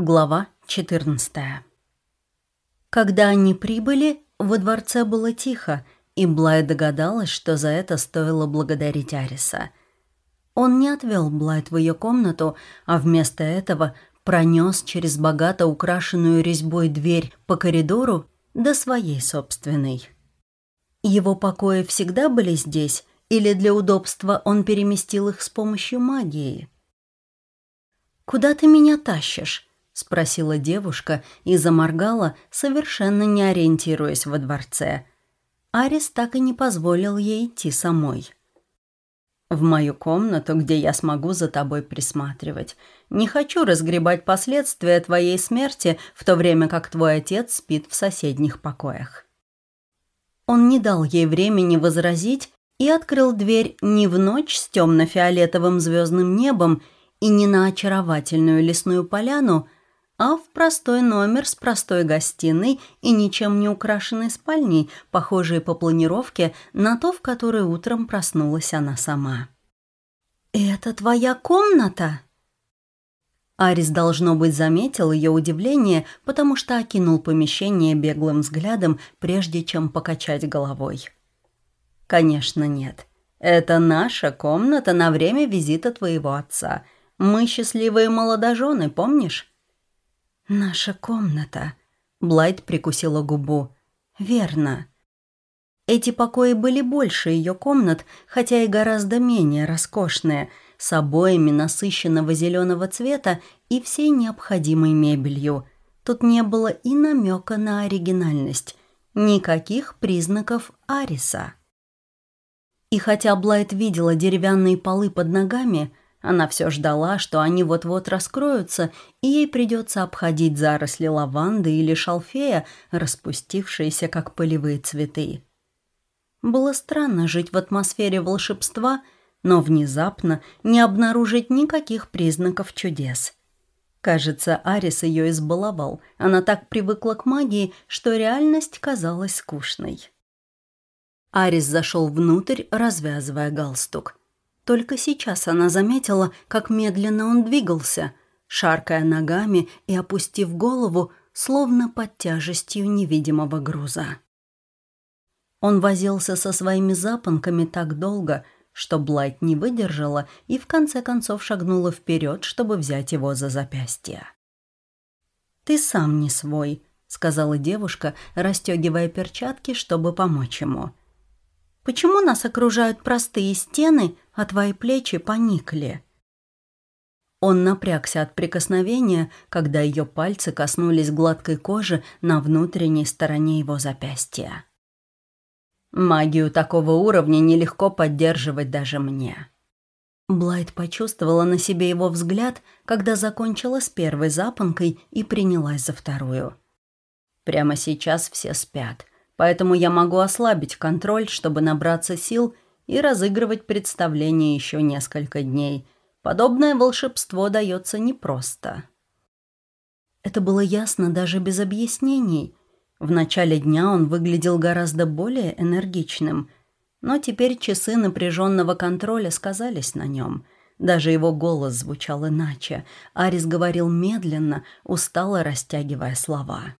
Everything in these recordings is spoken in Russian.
Глава 14 Когда они прибыли, во дворце было тихо, и Блай догадалась, что за это стоило благодарить Ариса. Он не отвел Блайт в ее комнату, а вместо этого пронес через богато украшенную резьбой дверь по коридору до своей собственной. Его покои всегда были здесь, или для удобства он переместил их с помощью магии? «Куда ты меня тащишь?» — спросила девушка и заморгала, совершенно не ориентируясь во дворце. Арис так и не позволил ей идти самой. «В мою комнату, где я смогу за тобой присматривать. Не хочу разгребать последствия твоей смерти, в то время как твой отец спит в соседних покоях». Он не дал ей времени возразить и открыл дверь не в ночь с темно-фиолетовым звездным небом и не на очаровательную лесную поляну, а в простой номер с простой гостиной и ничем не украшенной спальней, похожей по планировке на то, в которой утром проснулась она сама. «Это твоя комната?» Арис, должно быть, заметил ее удивление, потому что окинул помещение беглым взглядом, прежде чем покачать головой. «Конечно нет. Это наша комната на время визита твоего отца. Мы счастливые молодожены, помнишь?» «Наша комната», — Блайт прикусила губу. «Верно». Эти покои были больше ее комнат, хотя и гораздо менее роскошные, с обоями насыщенного зеленого цвета и всей необходимой мебелью. Тут не было и намека на оригинальность, никаких признаков Ариса. И хотя Блайт видела деревянные полы под ногами, она все ждала, что они вот-вот раскроются, и ей придется обходить заросли лаванды или шалфея, распустившиеся, как полевые цветы. Было странно жить в атмосфере волшебства, но внезапно не обнаружить никаких признаков чудес. Кажется, Арис ее избаловал. Она так привыкла к магии, что реальность казалась скучной. Арис зашел внутрь, развязывая галстук. Только сейчас она заметила, как медленно он двигался, шаркая ногами и опустив голову, словно под тяжестью невидимого груза. Он возился со своими запонками так долго, что Блайт не выдержала и в конце концов шагнула вперед, чтобы взять его за запястье. «Ты сам не свой», — сказала девушка, расстегивая перчатки, чтобы помочь ему. Почему нас окружают простые стены, а твои плечи поникли?» Он напрягся от прикосновения, когда ее пальцы коснулись гладкой кожи на внутренней стороне его запястья. «Магию такого уровня нелегко поддерживать даже мне». Блайт почувствовала на себе его взгляд, когда закончила с первой запонкой и принялась за вторую. «Прямо сейчас все спят поэтому я могу ослабить контроль, чтобы набраться сил и разыгрывать представление еще несколько дней. Подобное волшебство дается непросто. Это было ясно даже без объяснений. В начале дня он выглядел гораздо более энергичным, но теперь часы напряженного контроля сказались на нем. Даже его голос звучал иначе. Арис говорил медленно, устало растягивая слова.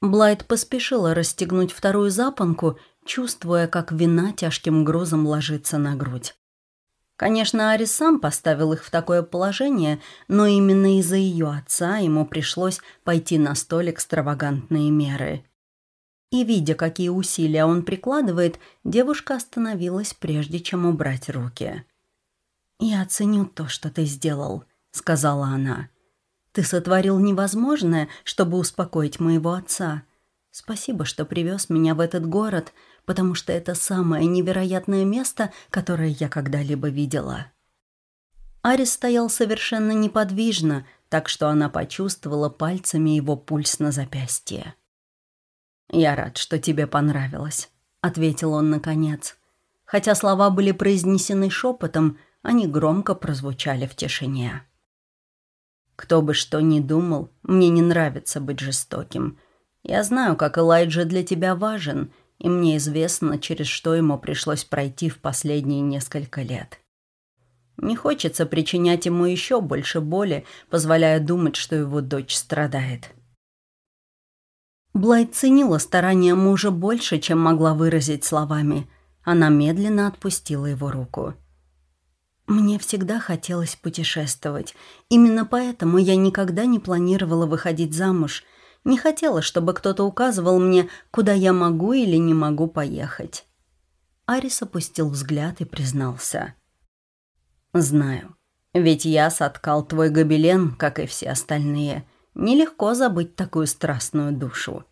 Блайт поспешила расстегнуть вторую запонку, чувствуя, как вина тяжким грузом ложится на грудь. Конечно, Арис сам поставил их в такое положение, но именно из-за ее отца ему пришлось пойти на столь экстравагантные меры. И, видя, какие усилия он прикладывает, девушка остановилась, прежде чем убрать руки. «Я оценю то, что ты сделал», — сказала она. Ты сотворил невозможное, чтобы успокоить моего отца. Спасибо, что привез меня в этот город, потому что это самое невероятное место, которое я когда-либо видела». Арис стоял совершенно неподвижно, так что она почувствовала пальцами его пульс на запястье. «Я рад, что тебе понравилось», — ответил он наконец. Хотя слова были произнесены шепотом, они громко прозвучали в тишине. Кто бы что ни думал, мне не нравится быть жестоким. Я знаю, как Элайджа для тебя важен, и мне известно, через что ему пришлось пройти в последние несколько лет. Не хочется причинять ему еще больше боли, позволяя думать, что его дочь страдает. Блайт ценила старания мужа больше, чем могла выразить словами. Она медленно отпустила его руку. Мне всегда хотелось путешествовать. Именно поэтому я никогда не планировала выходить замуж. Не хотела, чтобы кто-то указывал мне, куда я могу или не могу поехать. Арис опустил взгляд и признался. «Знаю. Ведь я соткал твой гобелен, как и все остальные. Нелегко забыть такую страстную душу».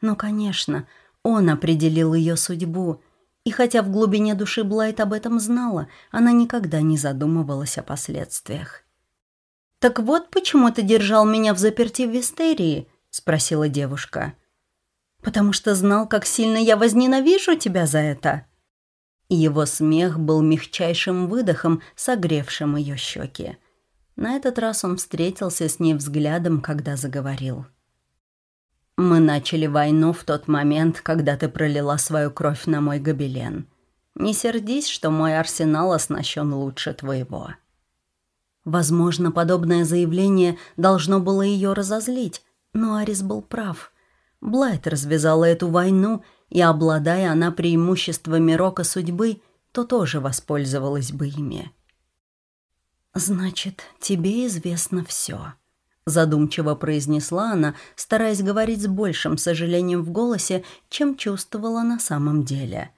Но, конечно, он определил ее судьбу — и хотя в глубине души Блайт об этом знала, она никогда не задумывалась о последствиях. «Так вот почему ты держал меня в заперти в Вистерии?» — спросила девушка. «Потому что знал, как сильно я возненавижу тебя за это». Его смех был мягчайшим выдохом, согревшим ее щеки. На этот раз он встретился с ней взглядом, когда заговорил. Мы начали войну в тот момент, когда ты пролила свою кровь на мой гобелен. Не сердись, что мой арсенал оснащен лучше твоего». Возможно, подобное заявление должно было ее разозлить, но Арис был прав. Блайт развязала эту войну, и, обладая она преимуществами рока судьбы, то тоже воспользовалась бы ими. «Значит, тебе известно все», задумчиво произнесла она, стараясь говорить с большим сожалением в голосе, чем чувствовала на самом деле.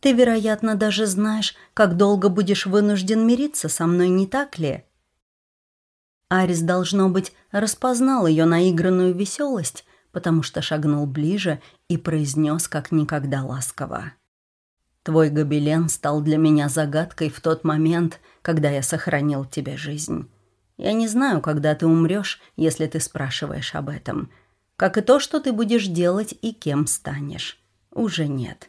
«Ты, вероятно, даже знаешь, как долго будешь вынужден мириться со мной, не так ли?» Арис, должно быть, распознал ее наигранную веселость, потому что шагнул ближе и произнес как никогда ласково. «Твой гобелен стал для меня загадкой в тот момент, когда я сохранил тебе жизнь». Я не знаю, когда ты умрешь, если ты спрашиваешь об этом. Как и то, что ты будешь делать и кем станешь. Уже нет.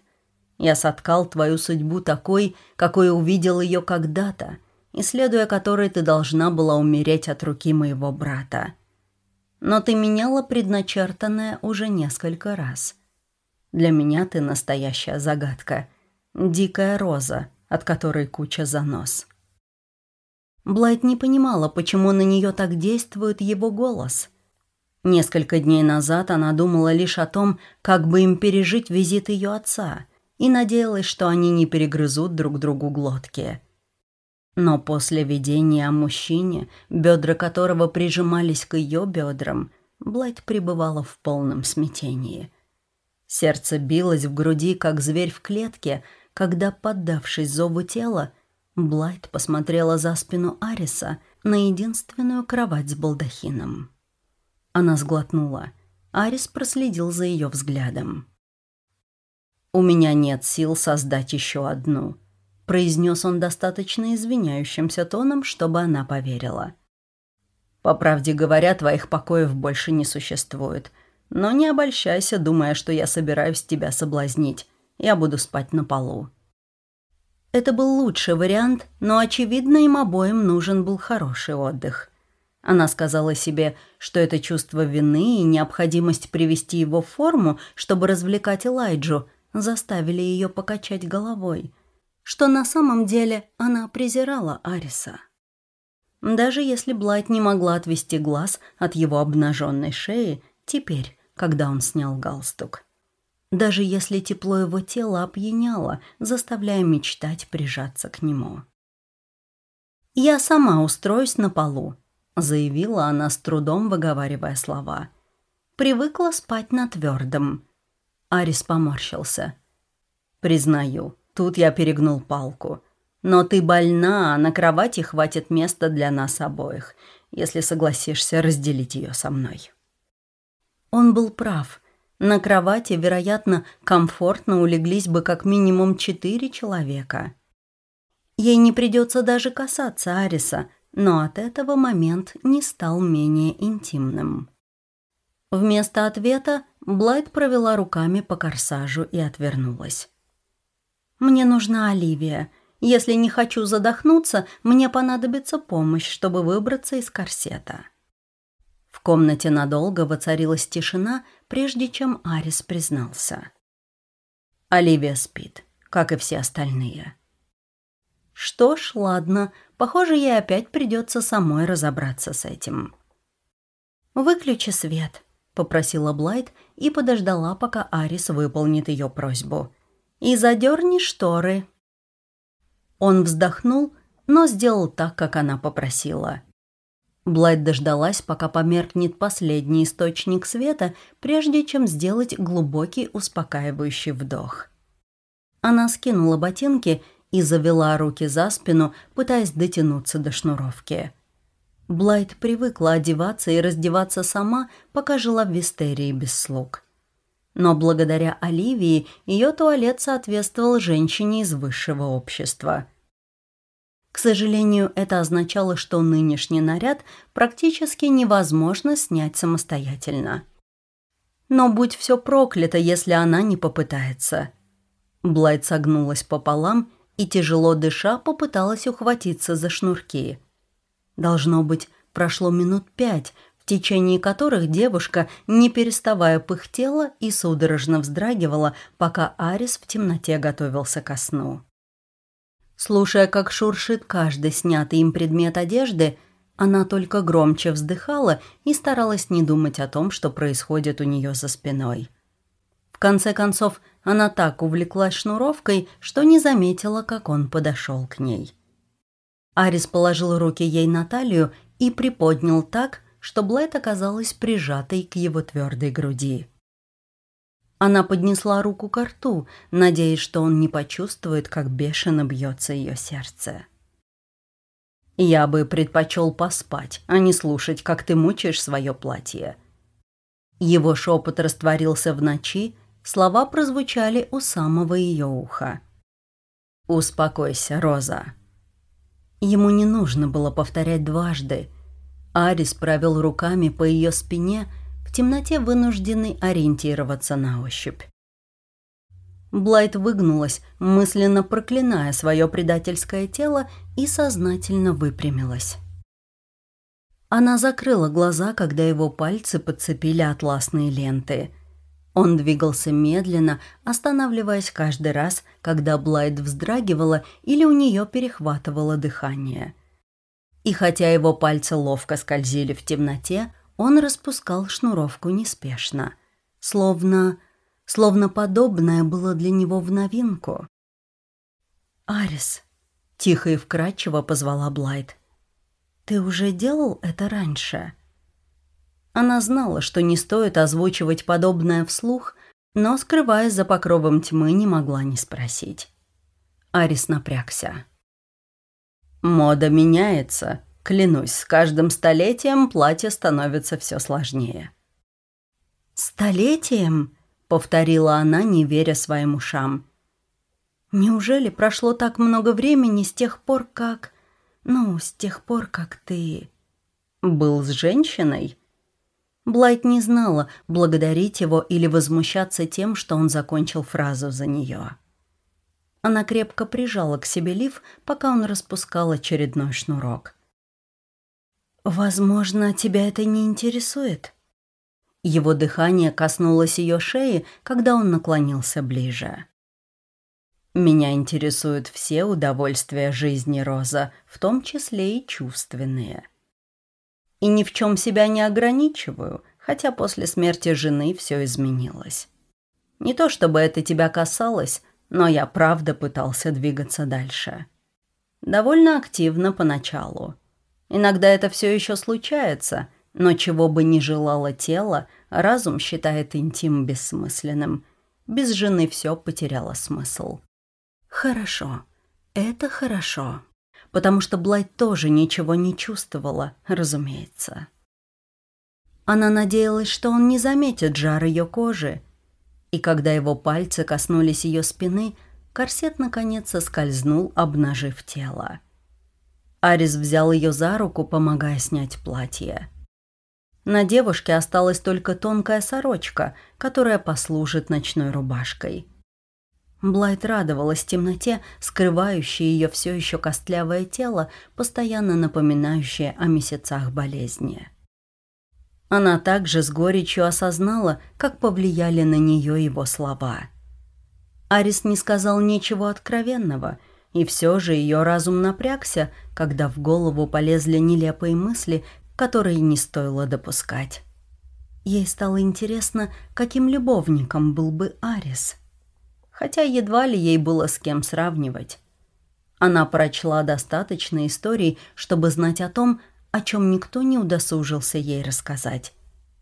Я соткал твою судьбу такой, какой увидел ее когда-то, исследуя которой ты должна была умереть от руки моего брата. Но ты меняла предначертанное уже несколько раз. Для меня ты настоящая загадка. Дикая роза, от которой куча занос. Блайт не понимала, почему на нее так действует его голос. Несколько дней назад она думала лишь о том, как бы им пережить визит ее отца, и надеялась, что они не перегрызут друг другу глотки. Но после видения о мужчине, бедра которого прижимались к ее бедрам, Блайт пребывала в полном смятении. Сердце билось в груди, как зверь в клетке, когда, поддавшись зову тела, Блайт посмотрела за спину Ариса на единственную кровать с балдахином. Она сглотнула. Арис проследил за ее взглядом. «У меня нет сил создать еще одну», — произнес он достаточно извиняющимся тоном, чтобы она поверила. «По правде говоря, твоих покоев больше не существует. Но не обольщайся, думая, что я собираюсь тебя соблазнить. Я буду спать на полу». Это был лучший вариант, но, очевидно, им обоим нужен был хороший отдых. Она сказала себе, что это чувство вины и необходимость привести его в форму, чтобы развлекать Элайджу, заставили ее покачать головой, что на самом деле она презирала Ариса. Даже если Блайт не могла отвести глаз от его обнаженной шеи, теперь, когда он снял галстук даже если тепло его тела опьяняло, заставляя мечтать прижаться к нему. «Я сама устроюсь на полу», — заявила она с трудом, выговаривая слова. «Привыкла спать на твердом». Арис поморщился. «Признаю, тут я перегнул палку. Но ты больна, а на кровати хватит места для нас обоих, если согласишься разделить ее со мной». Он был прав — на кровати, вероятно, комфортно улеглись бы как минимум четыре человека. Ей не придется даже касаться Ариса, но от этого момент не стал менее интимным. Вместо ответа Блайт провела руками по корсажу и отвернулась. «Мне нужна Оливия. Если не хочу задохнуться, мне понадобится помощь, чтобы выбраться из корсета». Комнате надолго воцарилась тишина, прежде чем Арис признался. Оливия спит, как и все остальные. Что ж, ладно, похоже, ей опять придется самой разобраться с этим. «Выключи свет», — попросила Блайт и подождала, пока Арис выполнит ее просьбу. «И задерни шторы». Он вздохнул, но сделал так, как она попросила. Блайт дождалась, пока померкнет последний источник света, прежде чем сделать глубокий успокаивающий вдох. Она скинула ботинки и завела руки за спину, пытаясь дотянуться до шнуровки. Блайт привыкла одеваться и раздеваться сама, пока жила в Вистерии без слуг. Но благодаря Оливии ее туалет соответствовал женщине из высшего общества. К сожалению, это означало, что нынешний наряд практически невозможно снять самостоятельно. Но будь все проклято, если она не попытается. Блайт согнулась пополам и, тяжело дыша, попыталась ухватиться за шнурки. Должно быть, прошло минут пять, в течение которых девушка, не переставая пыхтела и судорожно вздрагивала, пока Арис в темноте готовился ко сну. Слушая, как шуршит каждый снятый им предмет одежды, она только громче вздыхала и старалась не думать о том, что происходит у нее за спиной. В конце концов, она так увлеклась шнуровкой, что не заметила, как он подошел к ней. Арис положил руки ей на талию и приподнял так, что Блайт оказалась прижатой к его твердой груди. Она поднесла руку к рту, надеясь, что он не почувствует, как бешено бьется ее сердце. «Я бы предпочел поспать, а не слушать, как ты мучаешь свое платье». Его шепот растворился в ночи, слова прозвучали у самого ее уха. «Успокойся, Роза». Ему не нужно было повторять дважды. Арис провел руками по ее спине, темноте вынужденный ориентироваться на ощупь. Блайт выгнулась, мысленно проклиная свое предательское тело и сознательно выпрямилась. Она закрыла глаза, когда его пальцы подцепили атласные ленты – он двигался медленно, останавливаясь каждый раз, когда Блайт вздрагивала или у нее перехватывало дыхание. И хотя его пальцы ловко скользили в темноте, он распускал шнуровку неспешно, словно... словно подобное было для него в новинку. «Арис», — тихо и вкрадчиво позвала Блайт, — «ты уже делал это раньше?» Она знала, что не стоит озвучивать подобное вслух, но, скрываясь за покровом тьмы, не могла не спросить. Арис напрягся. «Мода меняется. Клянусь, с каждым столетием платье становится все сложнее». «Столетием?» — повторила она, не веря своим ушам. «Неужели прошло так много времени с тех пор, как... Ну, с тех пор, как ты...» «Был с женщиной?» Блайт не знала, благодарить его или возмущаться тем, что он закончил фразу за нее. Она крепко прижала к себе лиф, пока он распускал очередной шнурок. «Возможно, тебя это не интересует?» Его дыхание коснулось ее шеи, когда он наклонился ближе. «Меня интересуют все удовольствия жизни, Роза, в том числе и чувственные» и ни в чем себя не ограничиваю, хотя после смерти жены все изменилось. Не то чтобы это тебя касалось, но я правда пытался двигаться дальше. Довольно активно поначалу. Иногда это все еще случается, но чего бы ни желало тело, разум считает интим бессмысленным. Без жены все потеряло смысл. Хорошо. Это хорошо потому что Блайт тоже ничего не чувствовала, разумеется. Она надеялась, что он не заметит жар ее кожи, и когда его пальцы коснулись ее спины, корсет наконец соскользнул, обнажив тело. Арис взял ее за руку, помогая снять платье. На девушке осталась только тонкая сорочка, которая послужит ночной рубашкой – Блайт радовалась темноте, скрывающей ее все еще костлявое тело, постоянно напоминающее о месяцах болезни. Она также с горечью осознала, как повлияли на нее его слова. Арис не сказал ничего откровенного, и все же ее разум напрягся, когда в голову полезли нелепые мысли, которые не стоило допускать. Ей стало интересно, каким любовником был бы Арис. Хотя едва ли ей было с кем сравнивать. Она прочла достаточно историй, чтобы знать о том, о чем никто не удосужился ей рассказать.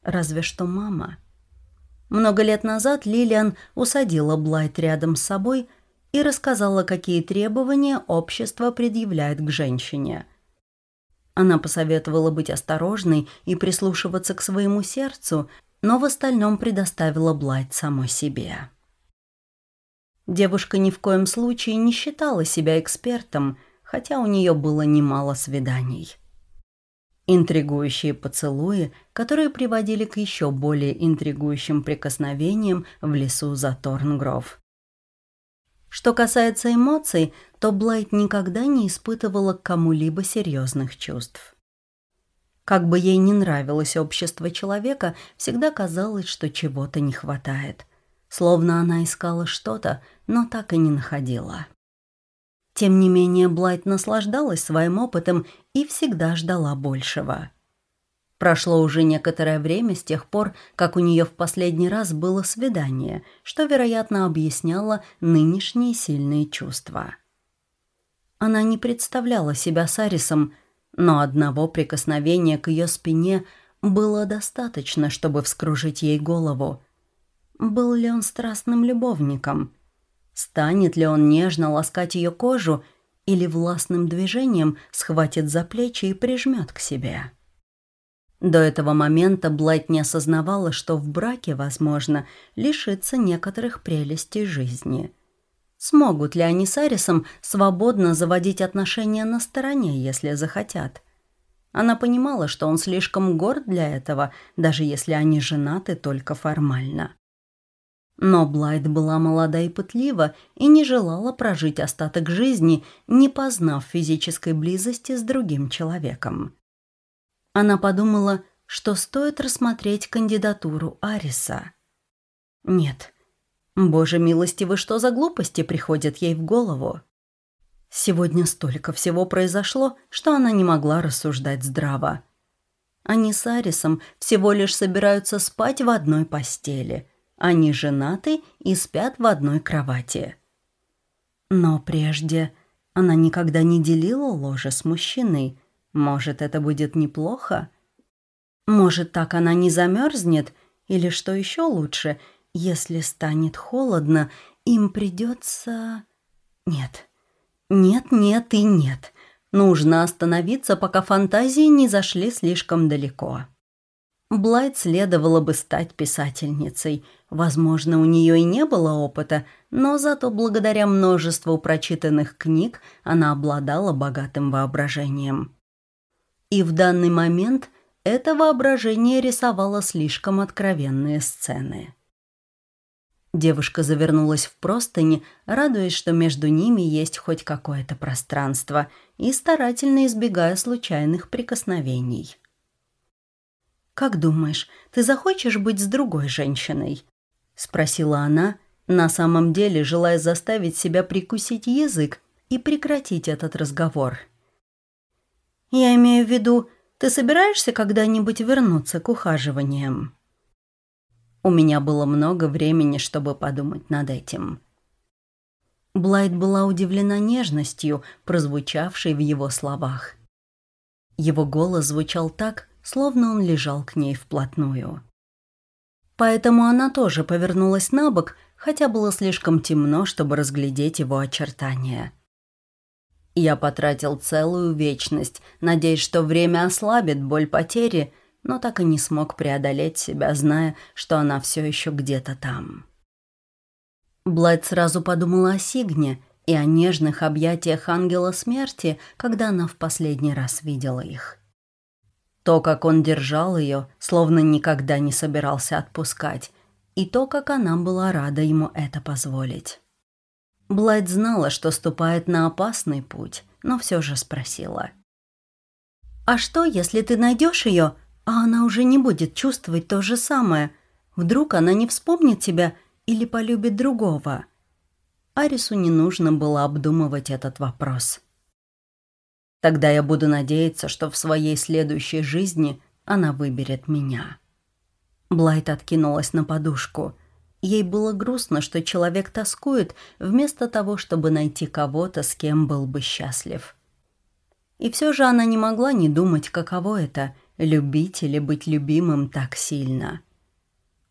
Разве что мама. Много лет назад Лилиан усадила Блайт рядом с собой и рассказала, какие требования общество предъявляет к женщине. Она посоветовала быть осторожной и прислушиваться к своему сердцу, но в остальном предоставила Блайт самой себе. Девушка ни в коем случае не считала себя экспертом, хотя у нее было немало свиданий. Интригующие поцелуи, которые приводили к еще более интригующим прикосновениям в лесу за Торнгров. Что касается эмоций, то Блайт никогда не испытывала к кому-либо серьезных чувств. Как бы ей не нравилось общество человека, всегда казалось, что чего-то не хватает. Словно она искала что-то, но так и не находила. Тем не менее, Блайт наслаждалась своим опытом и всегда ждала большего. Прошло уже некоторое время с тех пор, как у нее в последний раз было свидание, что, вероятно, объясняло нынешние сильные чувства. Она не представляла себя с Арисом, но одного прикосновения к ее спине было достаточно, чтобы вскружить ей голову. Был ли он страстным любовником? Станет ли он нежно ласкать ее кожу или властным движением схватит за плечи и прижмет к себе? До этого момента Блайт не осознавала, что в браке, возможно, лишиться некоторых прелестей жизни. Смогут ли они с Арисом свободно заводить отношения на стороне, если захотят? Она понимала, что он слишком горд для этого, даже если они женаты только формально. Но Блайт была молода и пытлива и не желала прожить остаток жизни, не познав физической близости с другим человеком. Она подумала, что стоит рассмотреть кандидатуру Ариса. Нет. Боже милостивый, что за глупости приходят ей в голову? Сегодня столько всего произошло, что она не могла рассуждать здраво. Они с Арисом всего лишь собираются спать в одной постели. Они женаты и спят в одной кровати. Но прежде она никогда не делила ложе с мужчиной, может, это будет неплохо? Может, так она не замерзнет? Или, что еще лучше, если станет холодно, им придется... Нет. Нет, нет и нет. Нужно остановиться, пока фантазии не зашли слишком далеко. Блайт следовало бы стать писательницей. Возможно, у нее и не было опыта, но зато благодаря множеству прочитанных книг она обладала богатым воображением. И в данный момент это воображение рисовало слишком откровенные сцены. Девушка завернулась в простыни, радуясь, что между ними есть хоть какое-то пространство, и старательно избегая случайных прикосновений. «Как думаешь, ты захочешь быть с другой женщиной?» — спросила она, на самом деле желая заставить себя прикусить язык и прекратить этот разговор. — я имею в виду, ты собираешься когда-нибудь вернуться к ухаживаниям? У меня было много времени, чтобы подумать над этим. Блайт была удивлена нежностью, прозвучавшей в его словах. Его голос звучал так, словно он лежал к ней вплотную. Поэтому она тоже повернулась на бок, хотя было слишком темно, чтобы разглядеть его очертания. Я потратил целую вечность, надеясь, что время ослабит боль потери, но так и не смог преодолеть себя, зная, что она все еще где-то там. Блайт сразу подумала о Сигне и о нежных объятиях ангела смерти, когда она в последний раз видела их. То, как он держал ее, словно никогда не собирался отпускать, и то, как она была рада ему это позволить. Блайт знала, что ступает на опасный путь, но все же спросила. «А что, если ты найдешь ее, а она уже не будет чувствовать то же самое? Вдруг она не вспомнит тебя или полюбит другого?» Арису не нужно было обдумывать этот вопрос. Тогда я буду надеяться, что в своей следующей жизни она выберет меня. Блайт откинулась на подушку. Ей было грустно, что человек тоскует, вместо того, чтобы найти кого-то, с кем был бы счастлив. И все же она не могла не думать, каково это — любить или быть любимым так сильно.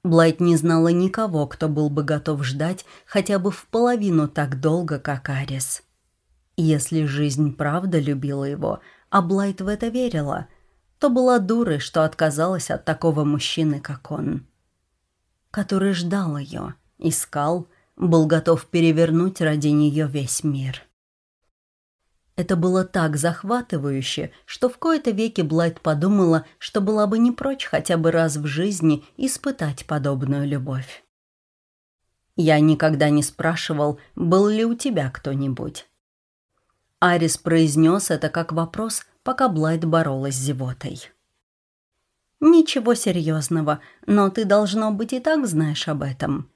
Блайт не знала никого, кто был бы готов ждать хотя бы в половину так долго, как Арис. Если жизнь правда любила его, а Блайт в это верила, то была дурой, что отказалась от такого мужчины, как он. Который ждал ее, искал, был готов перевернуть ради нее весь мир. Это было так захватывающе, что в кои-то веки Блайт подумала, что была бы не прочь хотя бы раз в жизни испытать подобную любовь. Я никогда не спрашивал, был ли у тебя кто-нибудь. Арис произнес это как вопрос, пока Блайт боролась с зевотой. «Ничего серьезного, но ты, должно быть, и так знаешь об этом».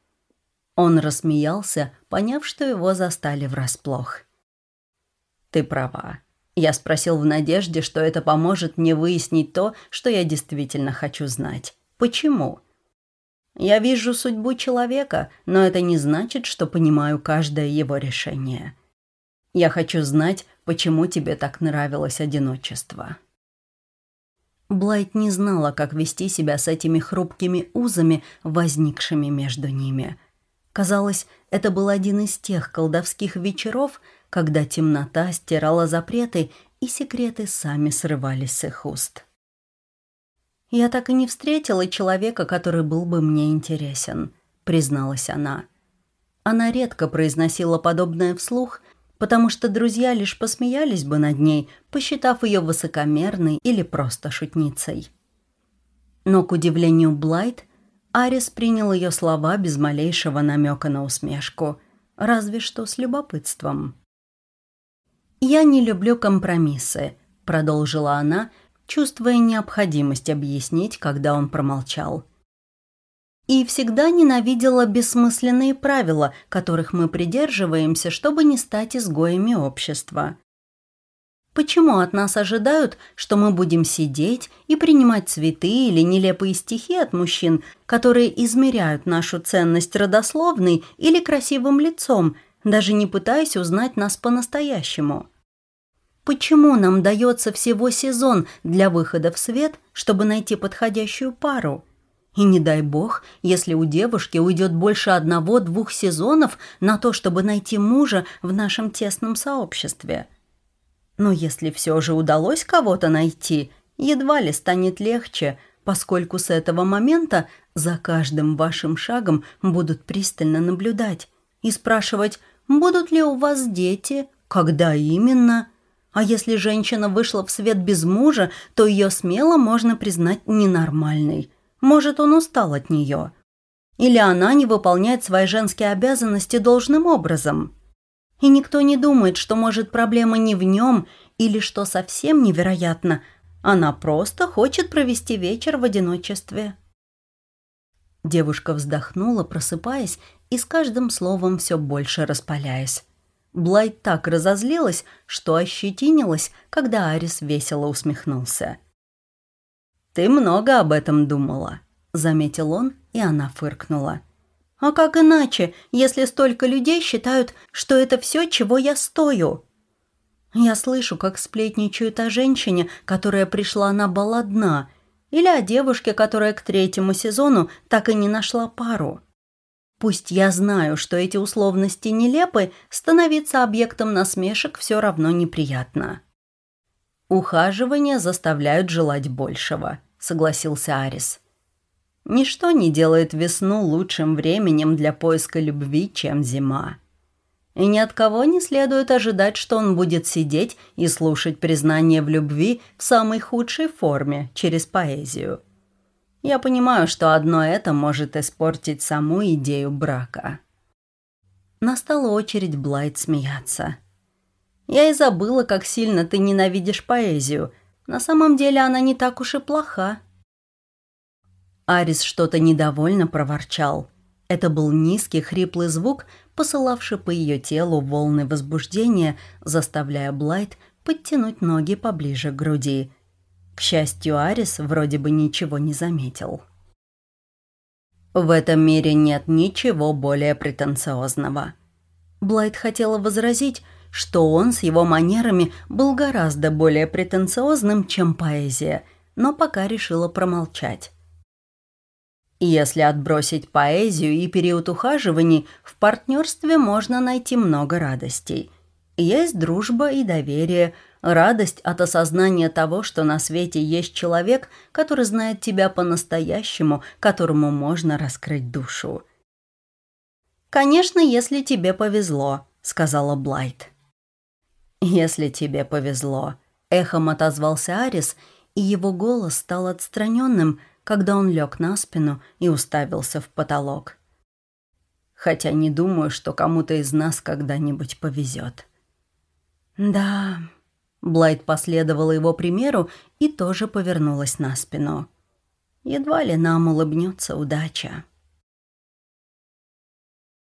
Он рассмеялся, поняв, что его застали врасплох. «Ты права. Я спросил в надежде, что это поможет мне выяснить то, что я действительно хочу знать. Почему?» «Я вижу судьбу человека, но это не значит, что понимаю каждое его решение. Я хочу знать, почему тебе так нравилось одиночество». Блайт не знала, как вести себя с этими хрупкими узами, возникшими между ними. Казалось, это был один из тех колдовских вечеров, когда темнота стирала запреты, и секреты сами срывались с их уст. «Я так и не встретила человека, который был бы мне интересен», — призналась она. Она редко произносила подобное вслух, потому что друзья лишь посмеялись бы над ней, посчитав ее высокомерной или просто шутницей. Но, к удивлению Блайт, Арис принял ее слова без малейшего намека на усмешку, разве что с любопытством. «Я не люблю компромиссы», — продолжила она, чувствуя необходимость объяснить, когда он промолчал. «И всегда ненавидела бессмысленные правила, которых мы придерживаемся, чтобы не стать изгоями общества. Почему от нас ожидают, что мы будем сидеть и принимать цветы или нелепые стихи от мужчин, которые измеряют нашу ценность родословной или красивым лицом, даже не пытаясь узнать нас по-настоящему?» Почему нам дается всего сезон для выхода в свет, чтобы найти подходящую пару? И не дай бог, если у девушки уйдет больше одного-двух сезонов на то, чтобы найти мужа в нашем тесном сообществе. Но если все же удалось кого-то найти, едва ли станет легче, поскольку с этого момента за каждым вашим шагом будут пристально наблюдать и спрашивать, будут ли у вас дети, когда именно – а если женщина вышла в свет без мужа, то ее смело можно признать ненормальной. Может, он устал от нее. Или она не выполняет свои женские обязанности должным образом. И никто не думает, что, может, проблема не в нем, или, что совсем невероятно, она просто хочет провести вечер в одиночестве. Девушка вздохнула, просыпаясь, и с каждым словом все больше распаляясь. Блайт так разозлилась, что ощетинилась, когда Арис весело усмехнулся. «Ты много об этом думала», — заметил он, и она фыркнула. «А как иначе, если столько людей считают, что это все, чего я стою?» Я слышу, как сплетничают о женщине, которая пришла на бал одна, или о девушке, которая к третьему сезону так и не нашла пару. Пусть я знаю, что эти условности нелепы, становиться объектом насмешек все равно неприятно. «Ухаживания заставляют желать большего», — согласился Арис. «Ничто не делает весну лучшим временем для поиска любви, чем зима. И ни от кого не следует ожидать, что он будет сидеть и слушать признание в любви в самой худшей форме, через поэзию». Я понимаю, что одно это может испортить саму идею брака. Настала очередь Блайт смеяться. Я и забыла, как сильно ты ненавидишь поэзию. На самом деле она не так уж и плоха. Арис что-то недовольно проворчал. Это был низкий хриплый звук, посылавший по ее телу волны возбуждения, заставляя Блайт подтянуть ноги поближе к груди. К счастью, Арис вроде бы ничего не заметил. В этом мире нет ничего более претенциозного. Блайт хотела возразить, что он с его манерами был гораздо более претенциозным, чем поэзия, но пока решила промолчать. Если отбросить поэзию и период ухаживаний, в партнерстве можно найти много радостей. Есть дружба и доверие, радость от осознания того, что на свете есть человек, который знает тебя по-настоящему, которому можно раскрыть душу. «Конечно, если тебе повезло», — сказала Блайт. «Если тебе повезло», — эхом отозвался Арис, и его голос стал отстраненным, — когда он лег на спину и уставился в потолок. Хотя не думаю, что кому-то из нас когда-нибудь повезет. «Да...» Блайт последовала его примеру и тоже повернулась на спину. «Едва ли нам улыбнется удача».